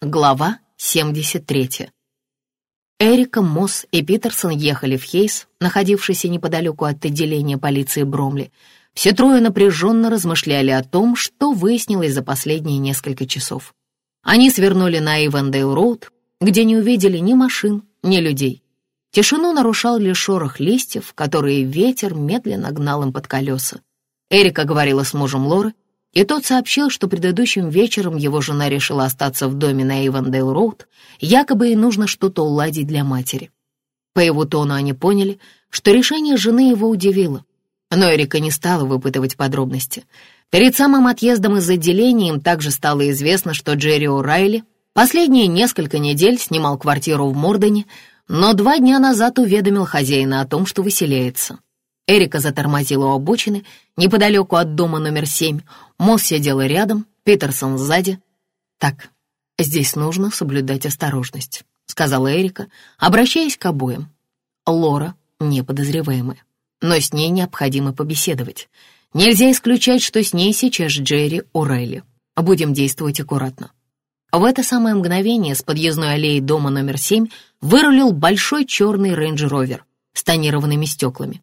Глава 73. Эрика, Мосс и Питерсон ехали в Хейс, находившийся неподалеку от отделения полиции Бромли. Все трое напряженно размышляли о том, что выяснилось за последние несколько часов. Они свернули на Ивандейл-Роуд, где не увидели ни машин, ни людей. Тишину нарушал лишь шорох листьев, которые ветер медленно гнал им под колеса. Эрика говорила с мужем Лоры, и тот сообщил, что предыдущим вечером его жена решила остаться в доме на Ивандейл-Роуд, якобы ей нужно что-то уладить для матери. По его тону они поняли, что решение жены его удивило. Но Эрика не стала выпытывать подробности. Перед самым отъездом из отделения им также стало известно, что Джерри О'Райли последние несколько недель снимал квартиру в Мордоне, но два дня назад уведомил хозяина о том, что выселяется. Эрика затормозила у обочины, неподалеку от дома номер семь. Мосс сидела рядом, Питерсон сзади. «Так, здесь нужно соблюдать осторожность», — сказала Эрика, обращаясь к обоим. Лора неподозреваемая, но с ней необходимо побеседовать. Нельзя исключать, что с ней сейчас Джерри Урелли. Будем действовать аккуратно. В это самое мгновение с подъездной аллеи дома номер семь вырулил большой черный рейндж-ровер с тонированными стеклами.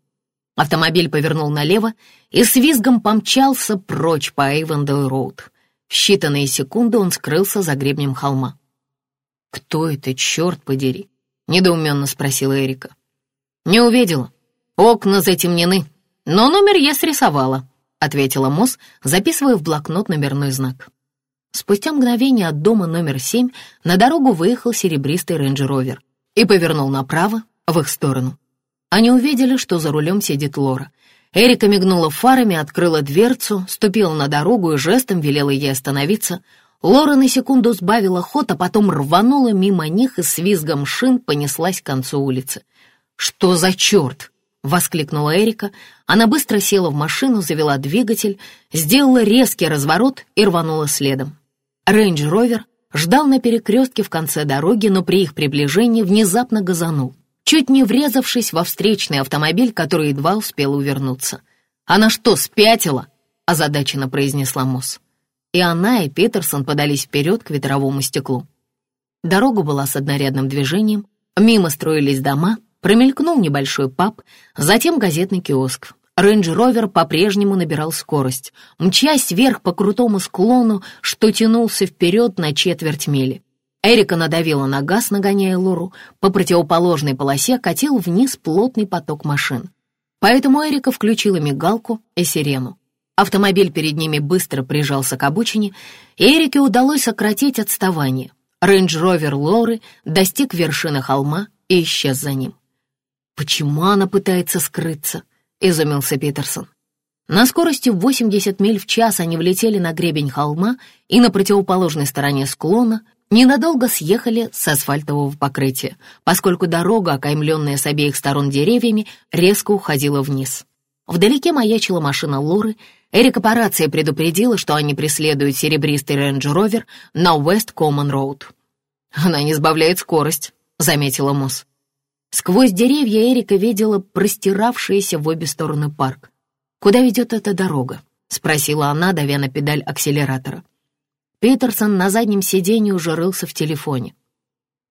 Автомобиль повернул налево и с визгом помчался прочь по Эйвендел-Роуд. В считанные секунды он скрылся за гребнем холма. «Кто это, черт подери?» — недоуменно спросила Эрика. «Не увидела. Окна затемнены, но номер я срисовала», — ответила Мосс, записывая в блокнот номерной знак. Спустя мгновение от дома номер семь на дорогу выехал серебристый рейндж-ровер и повернул направо, в их сторону. Они увидели, что за рулем сидит Лора. Эрика мигнула фарами, открыла дверцу, ступила на дорогу и жестом велела ей остановиться. Лора на секунду сбавила ход, а потом рванула мимо них и с визгом шин понеслась к концу улицы. «Что за черт?» — воскликнула Эрика. Она быстро села в машину, завела двигатель, сделала резкий разворот и рванула следом. Рейндж-ровер ждал на перекрестке в конце дороги, но при их приближении внезапно газанул чуть не врезавшись во встречный автомобиль, который едва успел увернуться. «Она что, спятила?» — озадаченно произнесла Мосс. И она, и Питерсон подались вперед к ветровому стеклу. Дорога была с однорядным движением, мимо строились дома, промелькнул небольшой паб, затем газетный киоск. Рейндж-ровер по-прежнему набирал скорость, мчась вверх по крутому склону, что тянулся вперед на четверть мили. Эрика надавила на газ, нагоняя Лору. По противоположной полосе катил вниз плотный поток машин. Поэтому Эрика включила мигалку и сирену. Автомобиль перед ними быстро прижался к обочине, и Эрике удалось сократить отставание. Рейндж-ровер Лоры достиг вершины холма и исчез за ним. «Почему она пытается скрыться?» — изумился Питерсон. На скорости 80 миль в час они влетели на гребень холма и на противоположной стороне склона ненадолго съехали с асфальтового покрытия, поскольку дорога, окаймленная с обеих сторон деревьями, резко уходила вниз. Вдалеке маячила машина Лоры. Эрика по рации предупредила, что они преследуют серебристый рейндж-ровер на Уэст Коммон Роуд. «Она не сбавляет скорость», — заметила Мосс. Сквозь деревья Эрика видела простиравшийся в обе стороны парк. «Куда ведет эта дорога?» — спросила она, давя на педаль акселератора. Питерсон на заднем сиденье уже рылся в телефоне.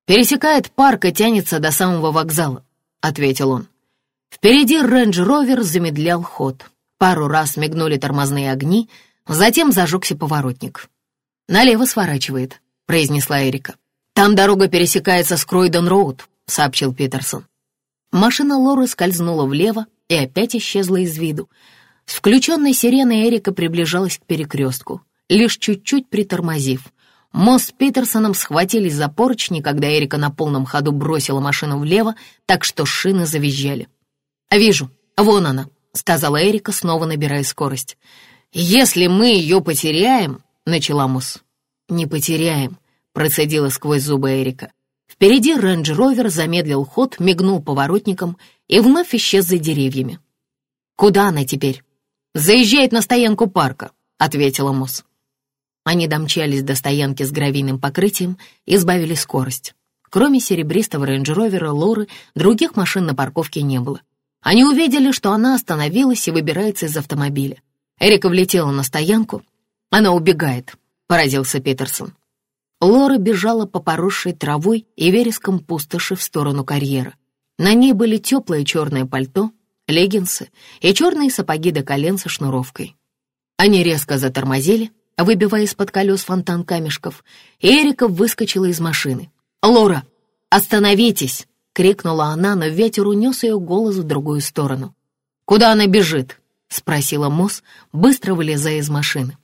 «Пересекает парк и тянется до самого вокзала», — ответил он. Впереди рейндж-ровер замедлял ход. Пару раз мигнули тормозные огни, затем зажегся поворотник. «Налево сворачивает», — произнесла Эрика. «Там дорога пересекается с Кройдон-Роуд», — сообщил Питерсон. Машина Лоры скользнула влево и опять исчезла из виду. С включенной сиреной Эрика приближалась к перекрестку лишь чуть-чуть притормозив. Мост с Питерсоном схватились за поручни, когда Эрика на полном ходу бросила машину влево, так что шины завизжали. «Вижу, вон она», — сказала Эрика, снова набирая скорость. «Если мы ее потеряем...» — начала Мосс. «Не потеряем», — процедила сквозь зубы Эрика. Впереди рейндж-ровер замедлил ход, мигнул поворотником и вновь исчез за деревьями. «Куда она теперь?» «Заезжает на стоянку парка», — ответила Мосс. Они домчались до стоянки с гравийным покрытием и сбавили скорость. Кроме серебристого рейндж-ровера Лоры, других машин на парковке не было. Они увидели, что она остановилась и выбирается из автомобиля. Эрика влетела на стоянку. «Она убегает», — поразился Питерсон. Лора бежала по поросшей травой и вереском пустоши в сторону карьера. На ней были теплое черное пальто, леггинсы и черные сапоги до колен со шнуровкой. Они резко затормозили, выбивая из-под колес фонтан камешков, Эрика выскочила из машины. «Лора, остановитесь!» — крикнула она, но ветер унес ее голос в другую сторону. «Куда она бежит?» — спросила Мосс, быстро вылезая из машины.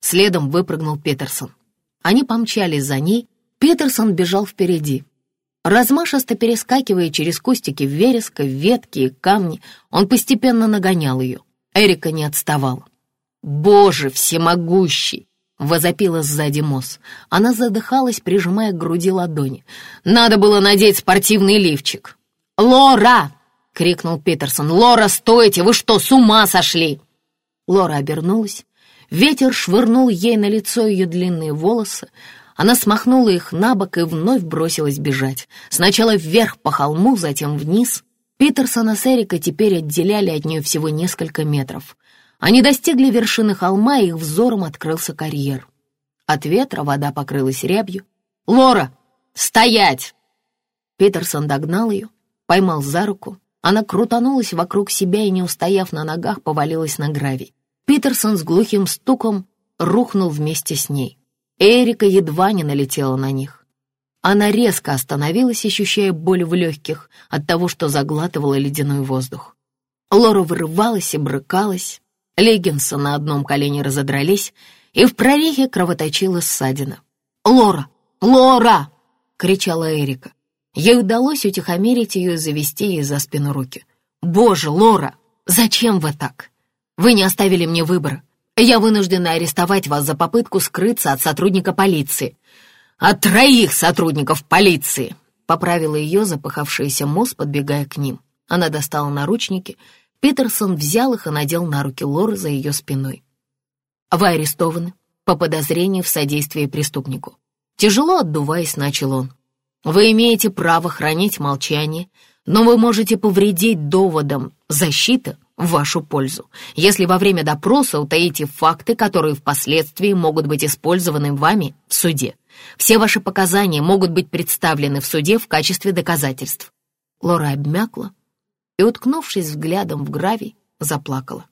Следом выпрыгнул Петерсон. Они помчались за ней, Петерсон бежал впереди. Размашисто перескакивая через кустики вереска, ветки и камни, он постепенно нагонял ее. Эрика не отставала. «Боже всемогущий!» — возопила сзади Мосс. Она задыхалась, прижимая к груди ладони. «Надо было надеть спортивный лифчик!» «Лора!» — крикнул Питерсон. «Лора, стойте! Вы что, с ума сошли?» Лора обернулась. Ветер швырнул ей на лицо ее длинные волосы. Она смахнула их на бок и вновь бросилась бежать. Сначала вверх по холму, затем вниз. Питерсона с Эрикой теперь отделяли от нее всего несколько метров. Они достигли вершины холма, и их взором открылся карьер. От ветра вода покрылась рябью. «Лора, стоять!» Питерсон догнал ее, поймал за руку. Она крутанулась вокруг себя и, не устояв на ногах, повалилась на гравий. Питерсон с глухим стуком рухнул вместе с ней. Эрика едва не налетела на них. Она резко остановилась, ощущая боль в легких от того, что заглатывала ледяной воздух. Лора вырывалась и брыкалась, леггинсы на одном колене разодрались, и в прорехе кровоточила ссадина. «Лора! Лора!» — кричала Эрика. Ей удалось утихомирить ее и завести ей за спину руки. «Боже, Лора, зачем вы так? Вы не оставили мне выбора. Я вынуждена арестовать вас за попытку скрыться от сотрудника полиции. От троих сотрудников полиции!» — поправила ее запыхавшаяся Мосс, подбегая к ним. Она достала наручники — Питерсон взял их и надел на руки Лоры за ее спиной. «Вы арестованы по подозрению в содействии преступнику». Тяжело отдуваясь, начал он. «Вы имеете право хранить молчание, но вы можете повредить доводам защиты в вашу пользу, если во время допроса утаите факты, которые впоследствии могут быть использованы вами в суде. Все ваши показания могут быть представлены в суде в качестве доказательств». Лора обмякла, и, уткнувшись взглядом в гравий, заплакала.